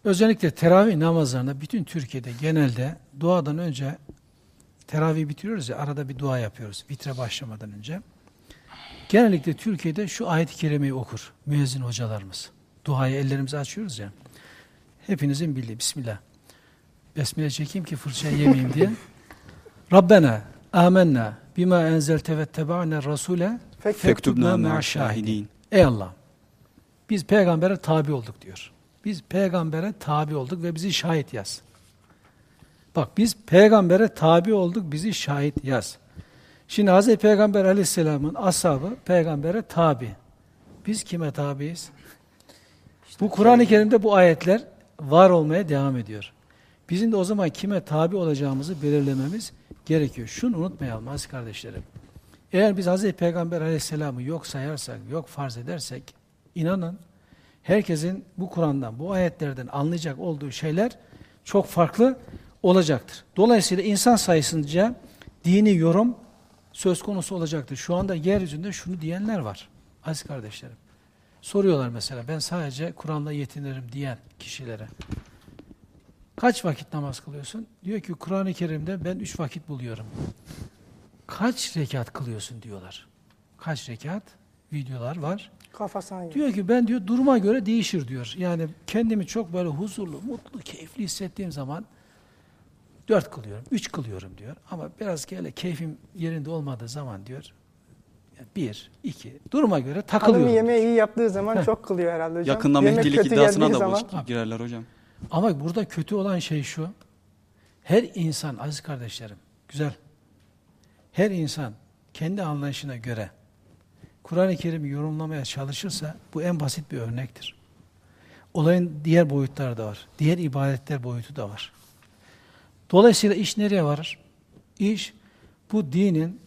özellikle teravih namazlarında bütün Türkiye'de genelde duadan önce teravih bitiriyoruz ya arada bir dua yapıyoruz vitre başlamadan önce. Genellikle Türkiye'de şu ayet-i kerimeyi okur müezzin hocalarımız. Duayı ellerimizi açıyoruz ya. Hepinizin bildiği Bismillah. Besmele çekeyim ki fırça yemeyeyim diye. Rabbena amenna bima enzelte ve teba'ne rasule Fek- fektubna me'aş şahidin. Ey Allah! Biz peygambere tabi olduk diyor. Biz peygambere tabi olduk ve bizi şahit yaz. Bak biz peygambere tabi olduk, bizi şahit yaz. Şimdi Hz. Peygamber aleyhisselamın ashabı peygambere tabi. Biz kime tabiiz? bu Kur'an-ı Kerim'de bu ayetler var olmaya devam ediyor. Bizim de o zaman kime tabi olacağımızı belirlememiz gerekiyor. Şunu unutmayalım aziz kardeşlerim. Eğer biz Hz. Peygamber aleyhisselamı yok sayarsak, yok farz edersek, inanın herkesin bu Kur'an'dan, bu ayetlerden anlayacak olduğu şeyler çok farklı olacaktır. Dolayısıyla insan sayısınca dini yorum söz konusu olacaktır. Şu anda yeryüzünde şunu diyenler var aziz kardeşlerim. Soruyorlar mesela ben sadece Kur'an'la yetinirim diyen kişilere. Kaç vakit namaz kılıyorsun? Diyor ki Kur'an-ı Kerim'de ben üç vakit buluyorum. Kaç rekat kılıyorsun diyorlar. Kaç rekat? Videolar var. Kafasına göre. Diyor ki ben diyor duruma göre değişir diyor. Yani kendimi çok böyle huzurlu, mutlu, keyifli hissettiğim zaman dört kılıyorum, üç kılıyorum diyor. Ama biraz böyle keyfim yerinde olmadığı zaman diyor bir, iki, duruma göre Hanım takılıyorum. yemeği iyi yaptığı zaman çok kılıyor herhalde hocam. Yakında Yemek mehdilik iddiasına da zaman- girerler hocam. Ama burada kötü olan şey şu. Her insan aziz kardeşlerim, güzel. Her insan kendi anlayışına göre Kur'an-ı Kerim'i yorumlamaya çalışırsa bu en basit bir örnektir. Olayın diğer boyutları da var. Diğer ibadetler boyutu da var. Dolayısıyla iş nereye varır? İş bu dinin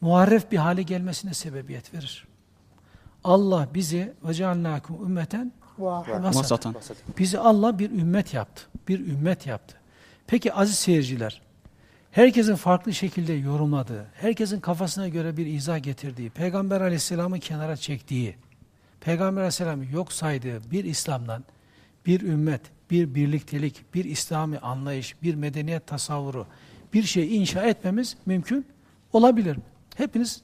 muharref bir hale gelmesine sebebiyet verir. Allah bizi ve cealnâkum ümmeten. Vasatan. Bizi Allah bir ümmet yaptı. Bir ümmet yaptı. Peki aziz seyirciler, herkesin farklı şekilde yorumladığı, herkesin kafasına göre bir izah getirdiği, Peygamber aleyhisselamı kenara çektiği, Peygamber aleyhisselamı yok saydığı bir İslam'dan bir ümmet, bir birliktelik, bir İslami anlayış, bir medeniyet tasavvuru, bir şey inşa etmemiz mümkün olabilir mi? Hepiniz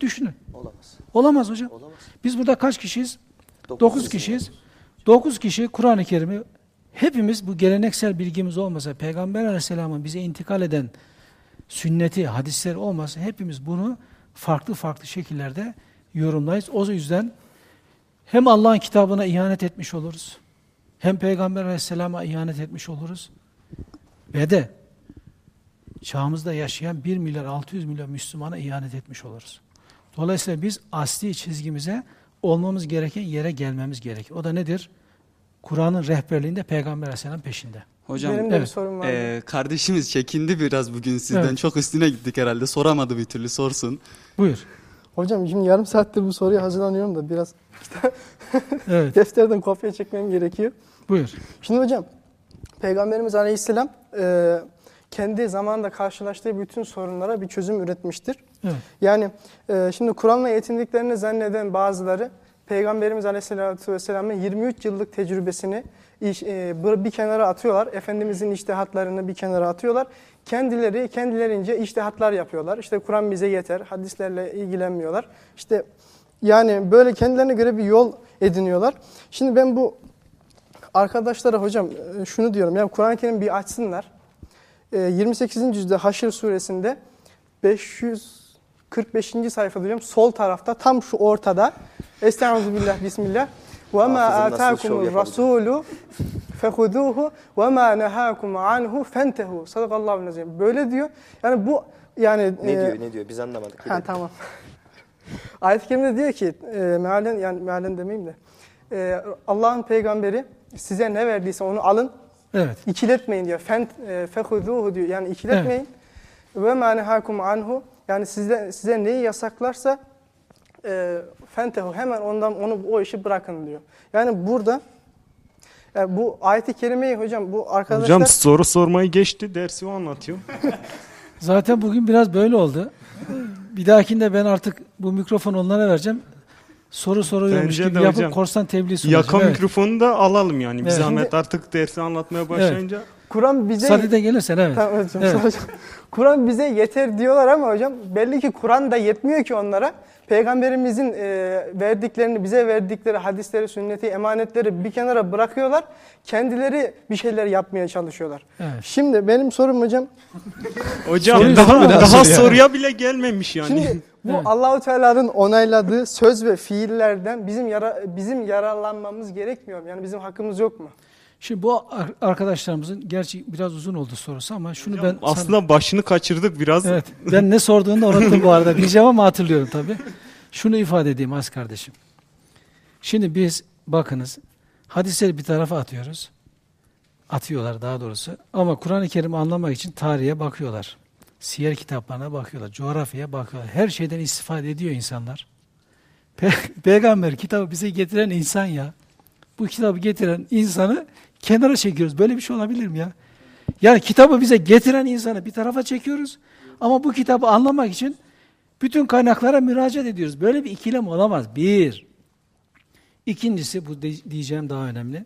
düşünün. Olamaz. Olamaz hocam. Olamaz. Biz burada kaç kişiyiz? Dokuz Dokuz kişi. kişiyiz. Dokuz kişi Kur'an-ı Kerim'i hepimiz bu geleneksel bilgimiz olmasa, Peygamber Aleyhisselam'ın bize intikal eden sünneti, hadisleri olmasa hepimiz bunu farklı farklı şekillerde yorumlayız. O yüzden hem Allah'ın kitabına ihanet etmiş oluruz, hem Peygamber Aleyhisselam'a ihanet etmiş oluruz ve de çağımızda yaşayan 1 milyar 600 milyon Müslümana ihanet etmiş oluruz. Dolayısıyla biz asli çizgimize olmamız gereken yere gelmemiz gerekir. O da nedir? Kur'an'ın rehberliğinde Peygamber Aleyhisselam peşinde. Hocam Benim de bir evet. sorum var. e, kardeşimiz çekindi biraz bugün sizden. Evet. Çok üstüne gittik herhalde. Soramadı bir türlü sorsun. Buyur. Hocam şimdi yarım saattir bu soruya hazırlanıyorum da biraz Evet, defterden kopya çekmem gerekiyor. buyur. Şimdi hocam Peygamberimiz Aleyhisselam e, kendi zamanında karşılaştığı bütün sorunlara bir çözüm üretmiştir. Evet. Yani e, şimdi Kur'an'la yetindiklerini zanneden bazıları Peygamberimiz Aleyhisselatü Vesselam'ın 23 yıllık tecrübesini e, bir kenara atıyorlar. Efendimizin iştihatlarını bir kenara atıyorlar. Kendileri kendilerince iştihatlar yapıyorlar. İşte Kur'an bize yeter, hadislerle ilgilenmiyorlar. İşte yani böyle kendilerine göre bir yol ediniyorlar. Şimdi ben bu arkadaşlara hocam e, şunu diyorum. Yani Kur'an-ı Kerim bir açsınlar. E, 28. yüzde Haşr suresinde 545. sayfada diyorum sol tarafta tam şu ortada Estağfirullah bismillah ve ma ataakumur rasulu fehuduhu ve ma nehakum anhu fentehu. Sadakallahu azim. Böyle diyor. Yani bu yani Ne e, diyor ne diyor biz anlamadık. Ha tamam. Ayet-i Kerime'de diyor ki, e, mealen yani mealen demeyeyim de, e, Allah'ın peygamberi size ne verdiyse onu alın, Evet. ikiletmeyin diyor. Fen e, fehuduhu diyor. Yani ikiletmeyin. Ve ma nehakum anhu. Yani size size neyi yasaklarsa e, fentehu hemen ondan onu o işi bırakın diyor. Yani burada yani bu ayet-i kerimeyi hocam bu arkadaşlar Hocam soru sormayı geçti dersi o anlatıyor. Zaten bugün biraz böyle oldu. Bir dahakinde ben artık bu mikrofonu onlara vereceğim. Soru soruyormuş gibi yapıp hocam. korsan tebliğ sunacağım. Yaka Evet. mikrofonu da alalım yani. Bir Evet. zahmet artık dersi anlatmaya başlayınca. Kur'an bize Sadi de gelirsen evet. Tamam hocam. Evet. hocam. Kur'an bize yeter diyorlar ama hocam belli ki Kur'an da yetmiyor ki onlara. Peygamberimizin e, verdiklerini, bize verdikleri hadisleri, sünneti, emanetleri bir kenara bırakıyorlar. Kendileri bir şeyler yapmaya çalışıyorlar. Evet. Şimdi benim sorum hocam, Hocam Soruyu daha, daha ya. soruya bile gelmemiş yani. şimdi bu Evet. Allahu Teala'nın onayladığı söz ve fiillerden bizim yara, bizim yararlanmamız gerekmiyor mu? Yani bizim hakkımız yok mu? Şimdi bu ar- arkadaşlarımızın gerçi biraz uzun oldu sorusu ama şunu ben sana- Aslında başını kaçırdık biraz. Evet. Ben ne sorduğunu da unuttum bu arada. Diyeceğim ama hatırlıyorum tabii. Şunu ifade edeyim az kardeşim. Şimdi biz bakınız hadisleri bir tarafa atıyoruz. Atıyorlar daha doğrusu. Ama Kur'an-ı Kerim'i anlamak için tarihe bakıyorlar. Siyer kitaplarına bakıyorlar. Coğrafyaya bakıyorlar. Her şeyden istifade ediyor insanlar. Pe- Peygamber kitabı bize getiren insan ya. Bu kitabı getiren insanı kenara çekiyoruz. Böyle bir şey olabilir mi ya? Yani kitabı bize getiren insanı bir tarafa çekiyoruz. Ama bu kitabı anlamak için bütün kaynaklara müracaat ediyoruz. Böyle bir ikilem olamaz. Bir. İkincisi, bu diyeceğim daha önemli.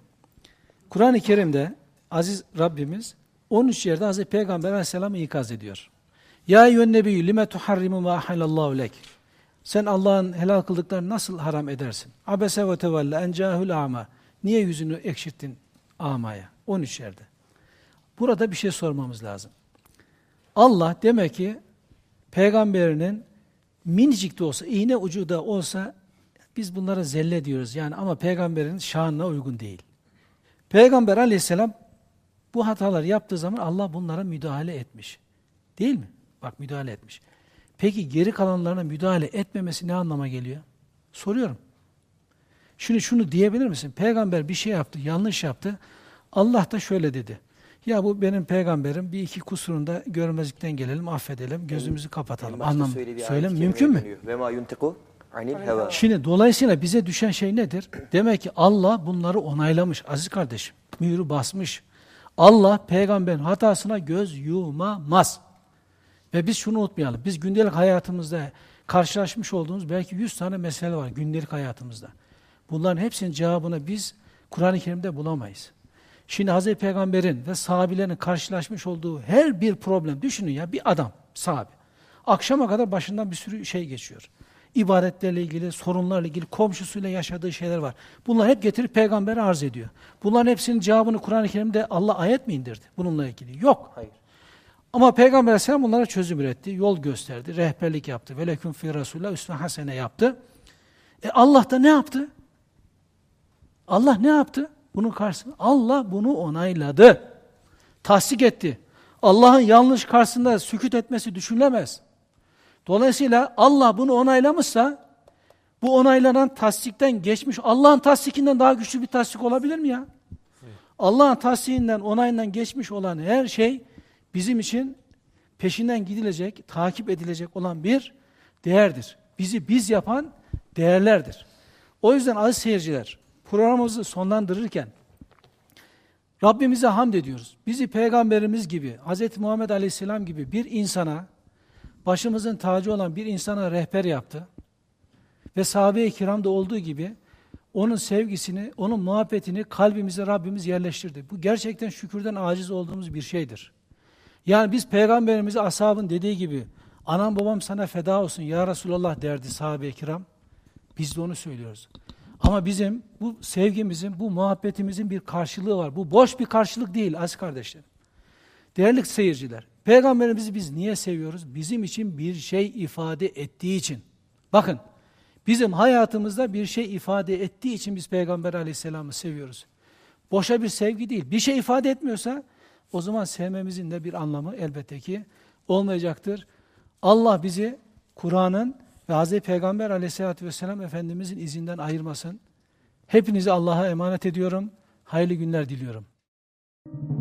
Kur'an-ı Kerim'de aziz Rabbimiz 13 yerde Hazreti Peygamber Aleyhisselam'ı ikaz ediyor. Ya eyyühen nebiyyü lime tuharrimu ma ahallallahu lek. Sen Allah'ın helal kıldıklarını nasıl haram edersin? Abese ve tevelle en cahül ama. Niye yüzünü ekşittin amaya? 13 yerde. Burada bir şey sormamız lazım. Allah demek ki peygamberinin minicik de olsa, iğne ucu da olsa biz bunlara zelle diyoruz. Yani ama peygamberin şanına uygun değil. Peygamber aleyhisselam bu hataları yaptığı zaman Allah bunlara müdahale etmiş. Değil mi? Bak müdahale etmiş. Peki geri kalanlarına müdahale etmemesi ne anlama geliyor? Soruyorum. Şimdi şunu diyebilir misin? Peygamber bir şey yaptı, yanlış yaptı. Allah da şöyle dedi. Ya bu benim peygamberim bir iki kusurunda görmezlikten gelelim, affedelim, gözümüzü kapatalım. Anlam. Söyle mümkün mü? Şimdi dolayısıyla bize düşen şey nedir? Demek ki Allah bunları onaylamış aziz kardeşim. Mührü basmış. Allah peygamberin hatasına göz yumamaz. Ve biz şunu unutmayalım. Biz gündelik hayatımızda karşılaşmış olduğumuz belki 100 tane mesele var gündelik hayatımızda. Bunların hepsinin cevabını biz Kur'an-ı Kerim'de bulamayız. Şimdi Hazreti Peygamber'in ve sahabilerin karşılaşmış olduğu her bir problem düşünün ya bir adam sahabe. Akşama kadar başından bir sürü şey geçiyor. İbadetlerle ilgili, sorunlarla ilgili, komşusuyla yaşadığı şeyler var. Bunlar hep getirip peygambere arz ediyor. Bunların hepsinin cevabını Kur'an-ı Kerim'de Allah ayet mi indirdi bununla ilgili? Yok. Hayır. Ama Peygamber Aleyhisselam bunlara çözüm üretti, yol gösterdi, rehberlik yaptı. Veleküm fi Resulullah üsve hasene yaptı. E Allah da ne yaptı? Allah ne yaptı? Bunun karşısında Allah bunu onayladı. Tasdik etti. Allah'ın yanlış karşısında sükut etmesi düşünülemez. Dolayısıyla Allah bunu onaylamışsa bu onaylanan tasdikten geçmiş Allah'ın tasdikinden daha güçlü bir tasdik olabilir mi ya? Allah'ın tasdikinden, onayından geçmiş olan her şey bizim için peşinden gidilecek, takip edilecek olan bir değerdir. bizi biz yapan değerlerdir. O yüzden aziz seyirciler, programımızı sonlandırırken Rabbimize hamd ediyoruz. Bizi peygamberimiz gibi, Hz. Muhammed Aleyhisselam gibi bir insana, başımızın tacı olan bir insana rehber yaptı. Ve sahabe-i kiramda olduğu gibi onun sevgisini, onun muhabbetini kalbimize Rabbimiz yerleştirdi. Bu gerçekten şükürden aciz olduğumuz bir şeydir. Yani biz peygamberimize ashabın dediği gibi anam babam sana feda olsun ya Resulallah derdi sahabe-i kiram. Biz de onu söylüyoruz. Ama bizim bu sevgimizin, bu muhabbetimizin bir karşılığı var. Bu boş bir karşılık değil aziz kardeşlerim. Değerli seyirciler, peygamberimizi biz niye seviyoruz? Bizim için bir şey ifade ettiği için. Bakın, bizim hayatımızda bir şey ifade ettiği için biz peygamber aleyhisselamı seviyoruz. Boşa bir sevgi değil. Bir şey ifade etmiyorsa o zaman sevmemizin de bir anlamı elbette ki olmayacaktır. Allah bizi Kur'an'ın ve Hz. Peygamber aleyhissalatü vesselam Efendimizin izinden ayırmasın. Hepinizi Allah'a emanet ediyorum. Hayırlı günler diliyorum. Müzik